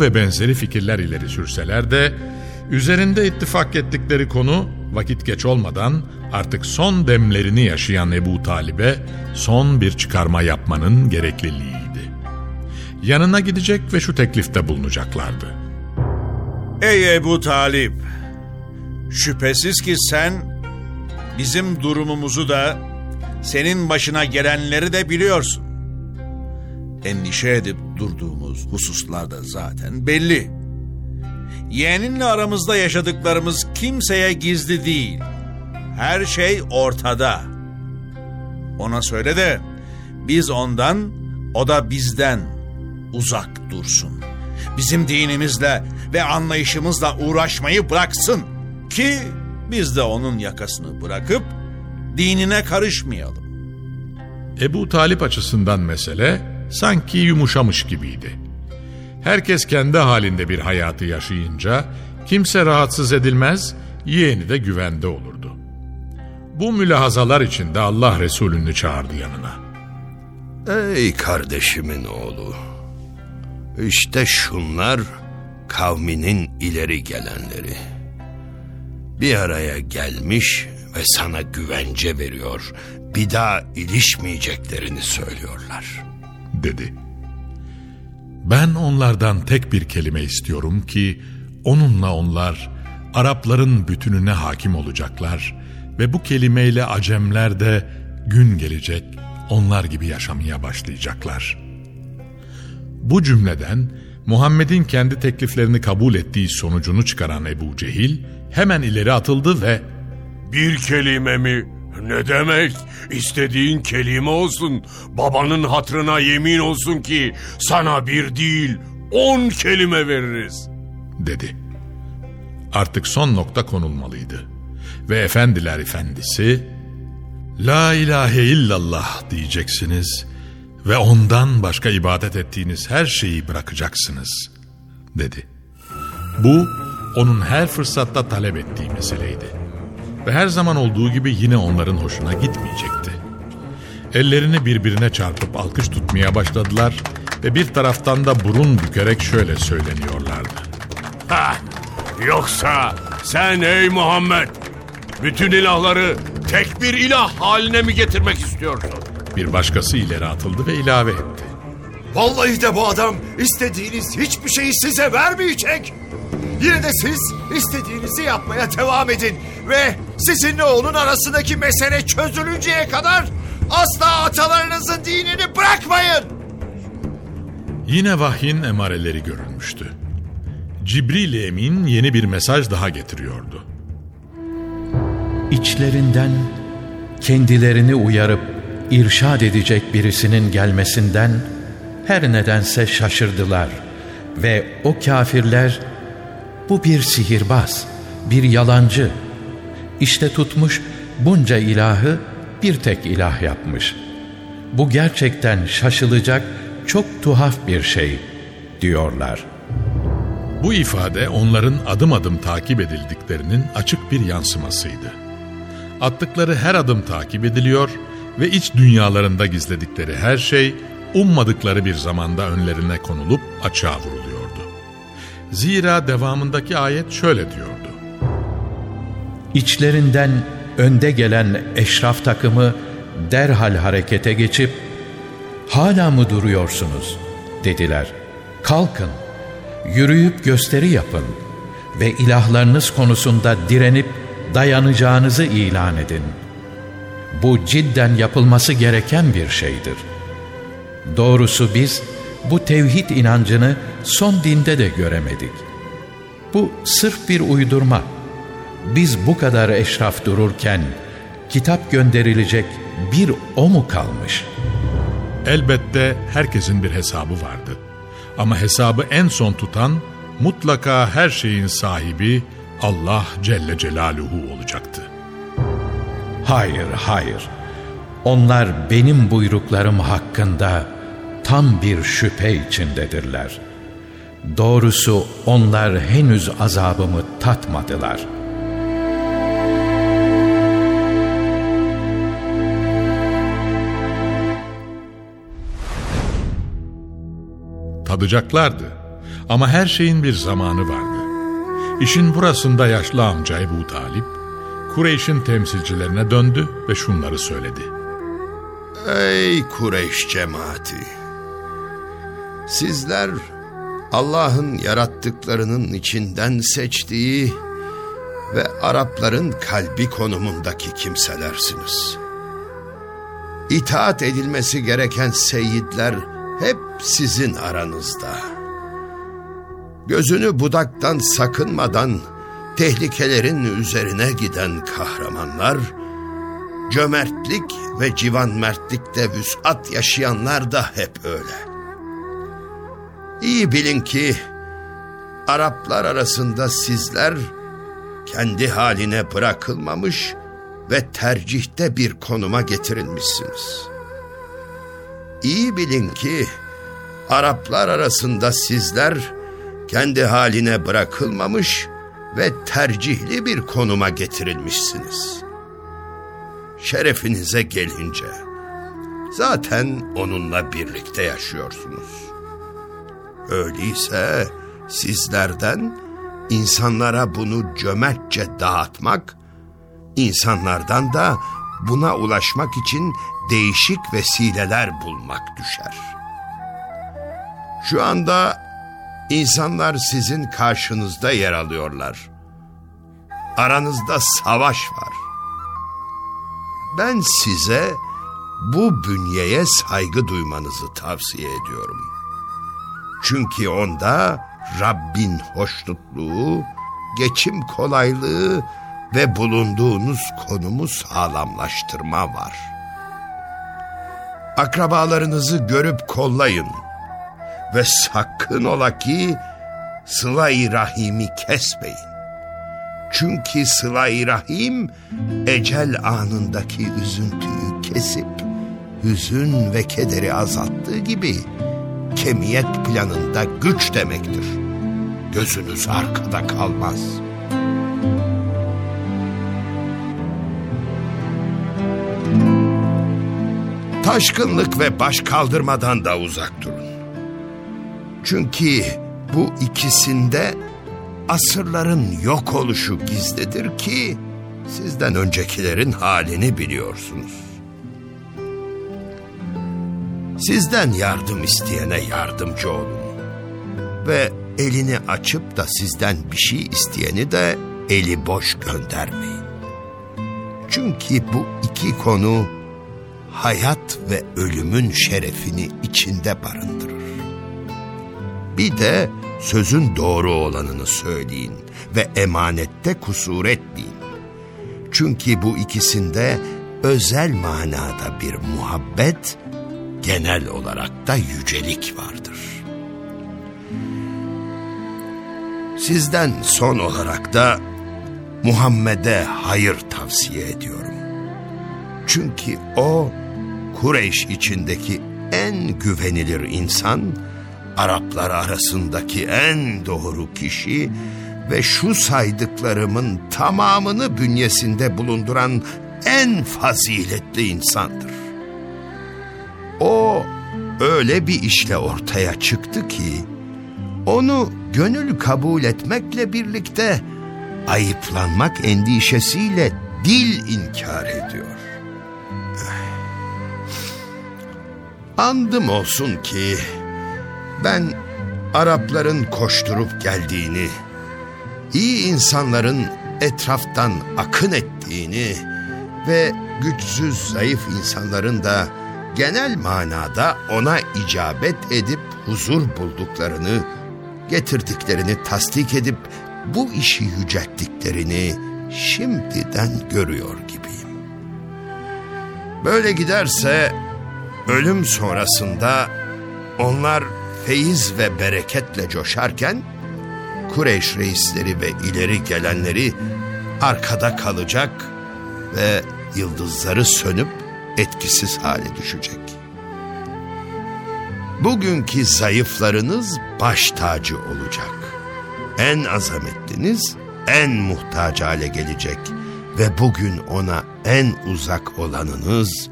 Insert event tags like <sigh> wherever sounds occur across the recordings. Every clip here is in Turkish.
Ve benzeri fikirler ileri sürseler de üzerinde ittifak ettikleri konu vakit geç olmadan artık son demlerini yaşayan Ebu Talib'e son bir çıkarma yapmanın gerekliliğiydi. Yanına gidecek ve şu teklifte bulunacaklardı. Ey Ebu Talip! Şüphesiz ki sen bizim durumumuzu da senin başına gelenleri de biliyorsun. Endişe edip durduğumuz hususlar da zaten belli. Yeğeninle aramızda yaşadıklarımız kimseye gizli değil. Her şey ortada. Ona söyle de biz ondan, o da bizden uzak dursun. Bizim dinimizle ve anlayışımızla uğraşmayı bıraksın ki biz de onun yakasını bırakıp dinine karışmayalım. Ebu Talip açısından mesele sanki yumuşamış gibiydi. Herkes kendi halinde bir hayatı yaşayınca kimse rahatsız edilmez, yeğeni de güvende olurdu. Bu mülahazalar içinde Allah Resulü'nü çağırdı yanına. Ey kardeşimin oğlu. İşte şunlar kavminin ileri gelenleri. Bir araya gelmiş ve sana güvence veriyor. Bir daha ilişmeyeceklerini söylüyorlar. Dedi. Ben onlardan tek bir kelime istiyorum ki onunla onlar Arapların bütününe hakim olacaklar ve bu kelimeyle Acemler de gün gelecek onlar gibi yaşamaya başlayacaklar. Bu cümleden Muhammed'in kendi tekliflerini kabul ettiği sonucunu çıkaran Ebu Cehil hemen ileri atıldı ve Bir kelime mi? Ne demek? İstediğin kelime olsun. Babanın hatrına yemin olsun ki sana bir değil on kelime veririz. dedi. Artık son nokta konulmalıydı. Ve efendiler efendisi La ilahe illallah diyeceksiniz ve ondan başka ibadet ettiğiniz her şeyi bırakacaksınız dedi. Bu onun her fırsatta talep ettiği meseleydi. Ve her zaman olduğu gibi yine onların hoşuna gitmeyecekti. Ellerini birbirine çarpıp alkış tutmaya başladılar ve bir taraftan da burun bükerek şöyle söyleniyorlardı. Ha, yoksa sen ey Muhammed bütün ilahları tek bir ilah haline mi getirmek istiyorsun? Bir başkası ileri atıldı ve ilave etti. Vallahi de bu adam istediğiniz hiçbir şeyi size vermeyecek. Yine de siz istediğinizi yapmaya devam edin ve sizinle onun arasındaki mesele çözülünceye kadar asla atalarınızın dinini bırakmayın. Yine vahyin emareleri görülmüştü. Cibril Emin yeni bir mesaj daha getiriyordu. İçlerinden kendilerini uyarıp irşad edecek birisinin gelmesinden her nedense şaşırdılar ve o kafirler bu bir sihirbaz, bir yalancı. İşte tutmuş bunca ilahı bir tek ilah yapmış. Bu gerçekten şaşılacak çok tuhaf bir şey diyorlar. Bu ifade onların adım adım takip edildiklerinin açık bir yansımasıydı. Attıkları her adım takip ediliyor ve iç dünyalarında gizledikleri her şey ummadıkları bir zamanda önlerine konulup açığa vuruluyordu. Zira devamındaki ayet şöyle diyordu. İçlerinden önde gelen eşraf takımı derhal harekete geçip ''Hala mı duruyorsunuz?'' dediler. ''Kalkın, yürüyüp gösteri yapın ve ilahlarınız konusunda direnip dayanacağınızı ilan edin. Bu cidden yapılması gereken bir şeydir. Doğrusu biz bu tevhid inancını son dinde de göremedik. Bu sırf bir uydurma. Biz bu kadar eşraf dururken kitap gönderilecek bir o mu kalmış? Elbette herkesin bir hesabı vardı. Ama hesabı en son tutan mutlaka her şeyin sahibi Allah Celle Celaluhu olacaktı. Hayır, hayır. Onlar benim buyruklarım hakkında tam bir şüphe içindedirler. Doğrusu onlar henüz azabımı tatmadılar. Tadacaklardı ama her şeyin bir zamanı vardı. İşin burasında yaşlı amca Ebu Talip, Kureyş'in temsilcilerine döndü ve şunları söyledi. Ey Kureyş cemaati! Sizler Allah'ın yarattıklarının içinden seçtiği ve Arapların kalbi konumundaki kimselersiniz. İtaat edilmesi gereken seyitler hep sizin aranızda. Gözünü budaktan sakınmadan tehlikelerin üzerine giden kahramanlar, cömertlik ve civan mertlikte vüsat yaşayanlar da hep öyle. İyi bilin ki Araplar arasında sizler kendi haline bırakılmamış ve tercihte bir konuma getirilmişsiniz. İyi bilin ki Araplar arasında sizler kendi haline bırakılmamış ve tercihli bir konuma getirilmişsiniz. Şerefinize gelince zaten onunla birlikte yaşıyorsunuz. Öyleyse sizlerden insanlara bunu cömertçe dağıtmak, insanlardan da buna ulaşmak için değişik vesileler bulmak düşer. Şu anda insanlar sizin karşınızda yer alıyorlar. Aranızda savaş var. Ben size bu bünyeye saygı duymanızı tavsiye ediyorum.'' Çünkü onda Rabbin hoşnutluğu, geçim kolaylığı ve bulunduğunuz konumu sağlamlaştırma var. Akrabalarınızı görüp kollayın ve sakın ola ki sıla-i rahimi kesmeyin. Çünkü sıla-i rahim ecel anındaki üzüntüyü kesip hüzün ve kederi azalttığı gibi kemiyet planında güç demektir. Gözünüz arkada kalmaz. Taşkınlık ve baş kaldırmadan da uzak durun. Çünkü bu ikisinde asırların yok oluşu gizlidir ki sizden öncekilerin halini biliyorsunuz. Sizden yardım isteyene yardımcı olun. Ve elini açıp da sizden bir şey isteyeni de eli boş göndermeyin. Çünkü bu iki konu hayat ve ölümün şerefini içinde barındırır. Bir de sözün doğru olanını söyleyin ve emanette kusur etmeyin. Çünkü bu ikisinde özel manada bir muhabbet genel olarak da yücelik vardır. Sizden son olarak da Muhammed'e hayır tavsiye ediyorum. Çünkü o Kureyş içindeki en güvenilir insan, Araplar arasındaki en doğru kişi ve şu saydıklarımın tamamını bünyesinde bulunduran en faziletli insandır. O öyle bir işle ortaya çıktı ki onu gönül kabul etmekle birlikte ayıplanmak endişesiyle dil inkar ediyor. Andım olsun ki ben Arapların koşturup geldiğini, iyi insanların etraftan akın ettiğini ve güçsüz zayıf insanların da genel manada ona icabet edip huzur bulduklarını, getirdiklerini tasdik edip bu işi yücelttiklerini şimdiden görüyor gibiyim. Böyle giderse ölüm sonrasında onlar feyiz ve bereketle coşarken Kureyş reisleri ve ileri gelenleri arkada kalacak ve yıldızları sönüp etkisiz hale düşecek. Bugünkü zayıflarınız baş tacı olacak. En azametliniz en muhtaç hale gelecek ve bugün ona en uzak olanınız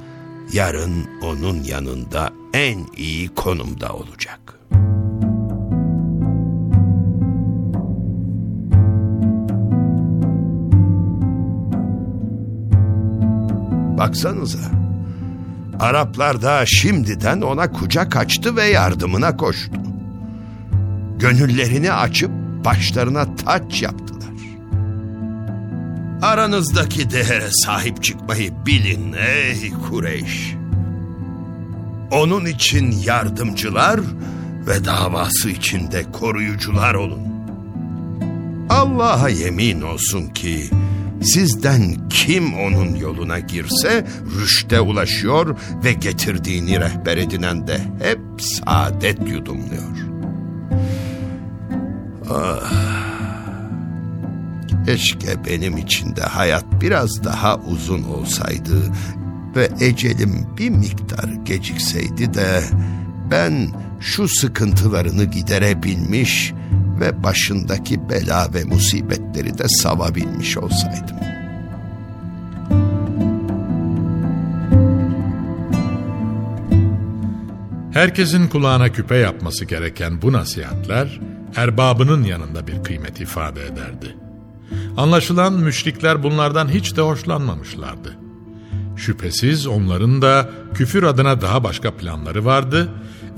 yarın onun yanında en iyi konumda olacak. Baksanıza. Araplar da şimdiden ona kucak açtı ve yardımına koştu. Gönüllerini açıp başlarına taç yaptılar. Aranızdaki değere sahip çıkmayı bilin ey Kureyş. Onun için yardımcılar ve davası içinde koruyucular olun. Allah'a yemin olsun ki sizden kim onun yoluna girse rüşte ulaşıyor ve getirdiğini rehber edinen de hep saadet yudumluyor. Ah, keşke benim için de hayat biraz daha uzun olsaydı ve ecelim bir miktar gecikseydi de ben şu sıkıntılarını giderebilmiş ve başındaki bela ve musibetleri de savabilmiş olsaydım. Herkesin kulağına küpe yapması gereken bu nasihatler erbabının yanında bir kıymet ifade ederdi. Anlaşılan müşrikler bunlardan hiç de hoşlanmamışlardı. Şüphesiz onların da küfür adına daha başka planları vardı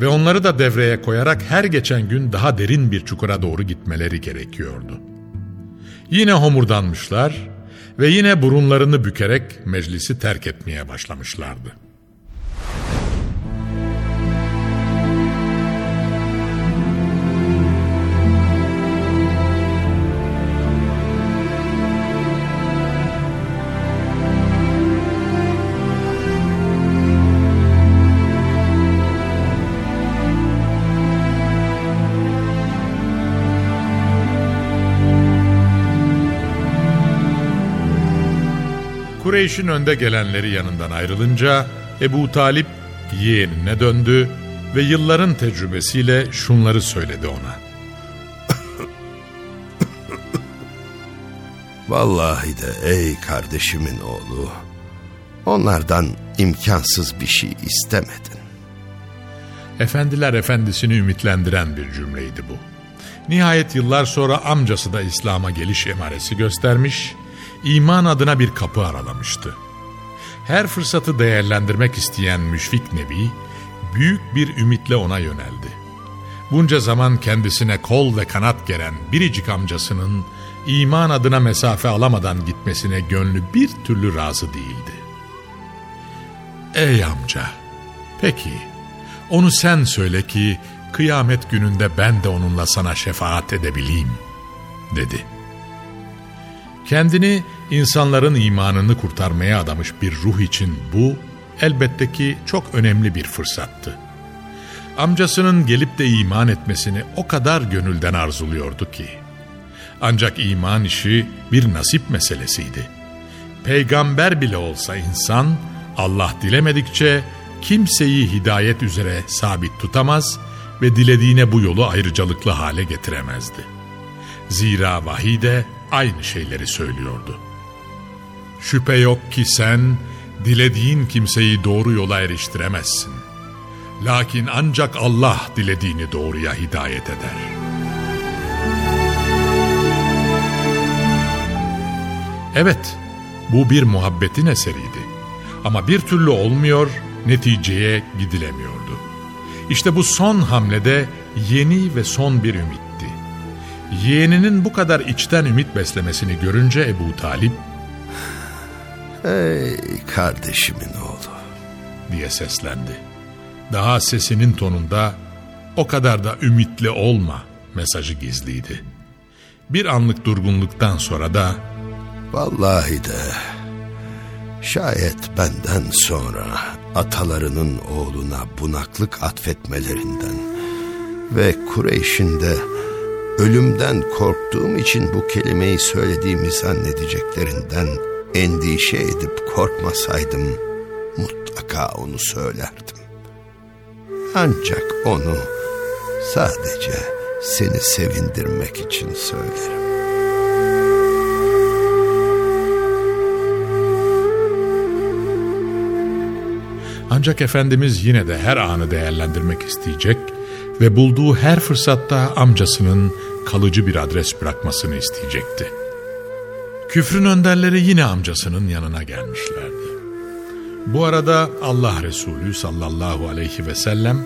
ve onları da devreye koyarak her geçen gün daha derin bir çukura doğru gitmeleri gerekiyordu. Yine homurdanmışlar ve yine burunlarını bükerek meclisi terk etmeye başlamışlardı. Kureyş'in önde gelenleri yanından ayrılınca Ebu Talip yeğenine döndü ve yılların tecrübesiyle şunları söyledi ona. <coughs> Vallahi de ey kardeşimin oğlu, onlardan imkansız bir şey istemedin. Efendiler efendisini ümitlendiren bir cümleydi bu. Nihayet yıllar sonra amcası da İslam'a geliş emaresi göstermiş iman adına bir kapı aralamıştı. Her fırsatı değerlendirmek isteyen müşfik Nebi, büyük bir ümitle ona yöneldi. Bunca zaman kendisine kol ve kanat geren biricik amcasının iman adına mesafe alamadan gitmesine gönlü bir türlü razı değildi. Ey amca, peki onu sen söyle ki kıyamet gününde ben de onunla sana şefaat edebileyim, dedi.'' Kendini insanların imanını kurtarmaya adamış bir ruh için bu elbette ki çok önemli bir fırsattı. Amcasının gelip de iman etmesini o kadar gönülden arzuluyordu ki. Ancak iman işi bir nasip meselesiydi. Peygamber bile olsa insan Allah dilemedikçe kimseyi hidayet üzere sabit tutamaz ve dilediğine bu yolu ayrıcalıklı hale getiremezdi. Zira vahiy de aynı şeyleri söylüyordu. Şüphe yok ki sen dilediğin kimseyi doğru yola eriştiremezsin. Lakin ancak Allah dilediğini doğruya hidayet eder. Evet, bu bir muhabbetin eseriydi. Ama bir türlü olmuyor, neticeye gidilemiyordu. İşte bu son hamlede yeni ve son bir ümitti. Yeğeninin bu kadar içten ümit beslemesini görünce Ebu Talip, Ey kardeşimin oğlu. diye seslendi. Daha sesinin tonunda o kadar da ümitli olma mesajı gizliydi. Bir anlık durgunluktan sonra da Vallahi de şayet benden sonra atalarının oğluna bunaklık atfetmelerinden ve Kureyş'in de ölümden korktuğum için bu kelimeyi söylediğimi zannedeceklerinden endişe edip korkmasaydım mutlaka onu söylerdim. Ancak onu sadece seni sevindirmek için söylerim. ancak Efendimiz yine de her anı değerlendirmek isteyecek ve bulduğu her fırsatta amcasının kalıcı bir adres bırakmasını isteyecekti. Küfrün önderleri yine amcasının yanına gelmişlerdi. Bu arada Allah Resulü sallallahu aleyhi ve sellem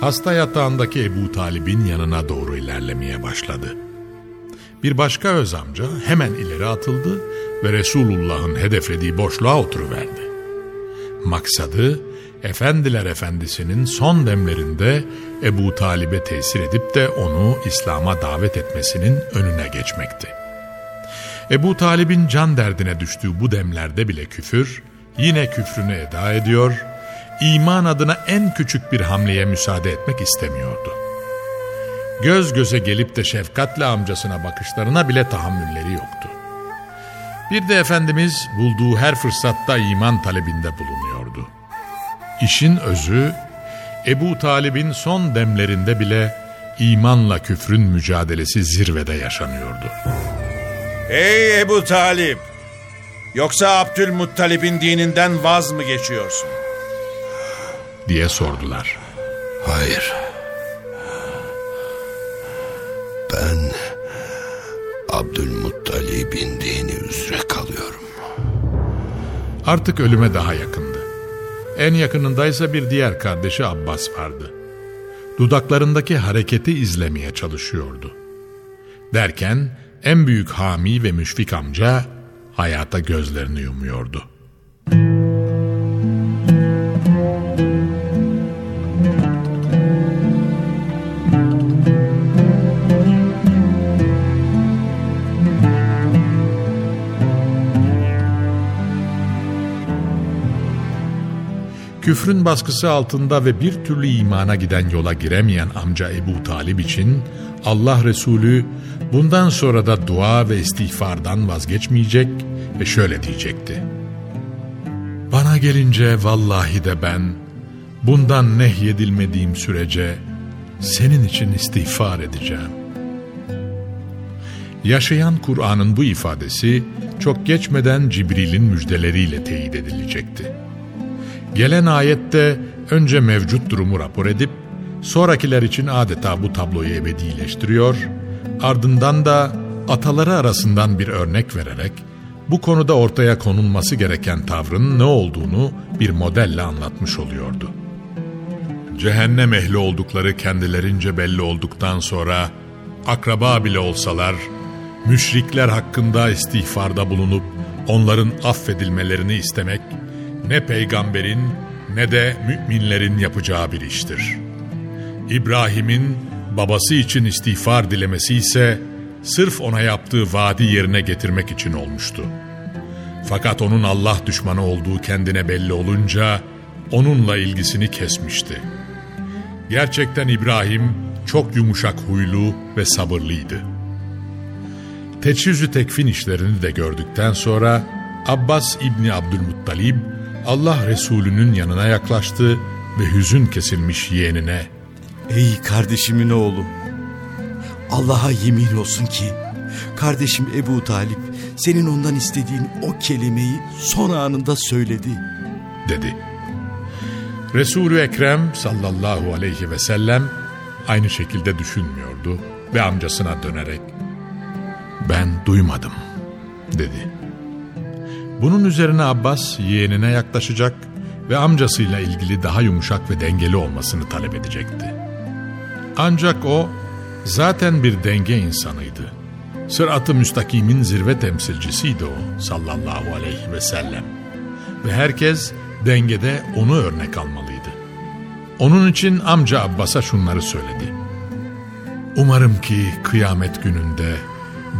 hasta yatağındaki Ebu Talib'in yanına doğru ilerlemeye başladı. Bir başka öz amca hemen ileri atıldı ve Resulullah'ın hedeflediği boşluğa oturuverdi. Maksadı Efendiler Efendisi'nin son demlerinde Ebu Talib'e tesir edip de onu İslam'a davet etmesinin önüne geçmekti. Ebu Talib'in can derdine düştüğü bu demlerde bile küfür, yine küfrünü eda ediyor, iman adına en küçük bir hamleye müsaade etmek istemiyordu. Göz göze gelip de şefkatle amcasına bakışlarına bile tahammülleri yoktu. Bir de Efendimiz bulduğu her fırsatta iman talebinde bulunuyordu. İşin özü Ebu Talib'in son demlerinde bile imanla küfrün mücadelesi zirvede yaşanıyordu. Ey Ebu Talip! Yoksa Abdülmuttalib'in dininden vaz mı geçiyorsun? diye sordular. Hayır. Ben Abdülmuttalib'in dini üzere kalıyorum. Artık ölüme daha yakındı. En yakınındaysa bir diğer kardeşi Abbas vardı. Dudaklarındaki hareketi izlemeye çalışıyordu. Derken en büyük hami ve müşfik amca hayata gözlerini yumuyordu. Küfrün baskısı altında ve bir türlü imana giden yola giremeyen amca Ebu Talib için Allah Resulü bundan sonra da dua ve istiğfardan vazgeçmeyecek ve şöyle diyecekti. Bana gelince vallahi de ben bundan nehyedilmediğim sürece senin için istiğfar edeceğim. Yaşayan Kur'an'ın bu ifadesi çok geçmeden Cibril'in müjdeleriyle teyit edilecekti. Gelen ayette önce mevcut durumu rapor edip sonrakiler için adeta bu tabloyu ebedileştiriyor, ardından da ataları arasından bir örnek vererek bu konuda ortaya konulması gereken tavrın ne olduğunu bir modelle anlatmış oluyordu. Cehennem ehli oldukları kendilerince belli olduktan sonra akraba bile olsalar müşrikler hakkında istiğfarda bulunup onların affedilmelerini istemek ne peygamberin ne de müminlerin yapacağı bir iştir. İbrahim'in babası için istiğfar dilemesi ise sırf ona yaptığı vaadi yerine getirmek için olmuştu. Fakat onun Allah düşmanı olduğu kendine belli olunca onunla ilgisini kesmişti. Gerçekten İbrahim çok yumuşak huylu ve sabırlıydı. Teçhizü tekfin işlerini de gördükten sonra Abbas İbni Abdülmuttalib Allah Resulü'nün yanına yaklaştı ve hüzün kesilmiş yeğenine Ey kardeşimin oğlu. Allah'a yemin olsun ki kardeşim Ebu Talip senin ondan istediğin o kelimeyi son anında söyledi. dedi. Resul-ü Ekrem sallallahu aleyhi ve sellem aynı şekilde düşünmüyordu ve amcasına dönerek ben duymadım dedi. Bunun üzerine Abbas yeğenine yaklaşacak ve amcasıyla ilgili daha yumuşak ve dengeli olmasını talep edecekti. Ancak o zaten bir denge insanıydı. Sırat-ı müstakimin zirve temsilcisiydi o sallallahu aleyhi ve sellem. Ve herkes dengede onu örnek almalıydı. Onun için amca Abbas'a şunları söyledi. Umarım ki kıyamet gününde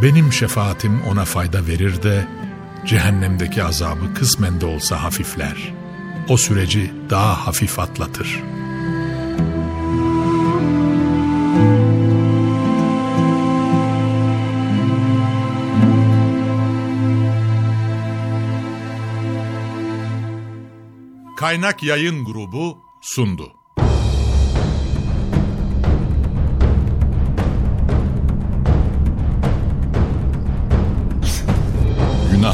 benim şefaatim ona fayda verir de cehennemdeki azabı kısmen de olsa hafifler. O süreci daha hafif atlatır. Kaynak Yayın Grubu sundu.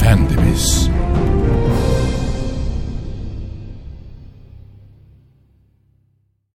Efendimiz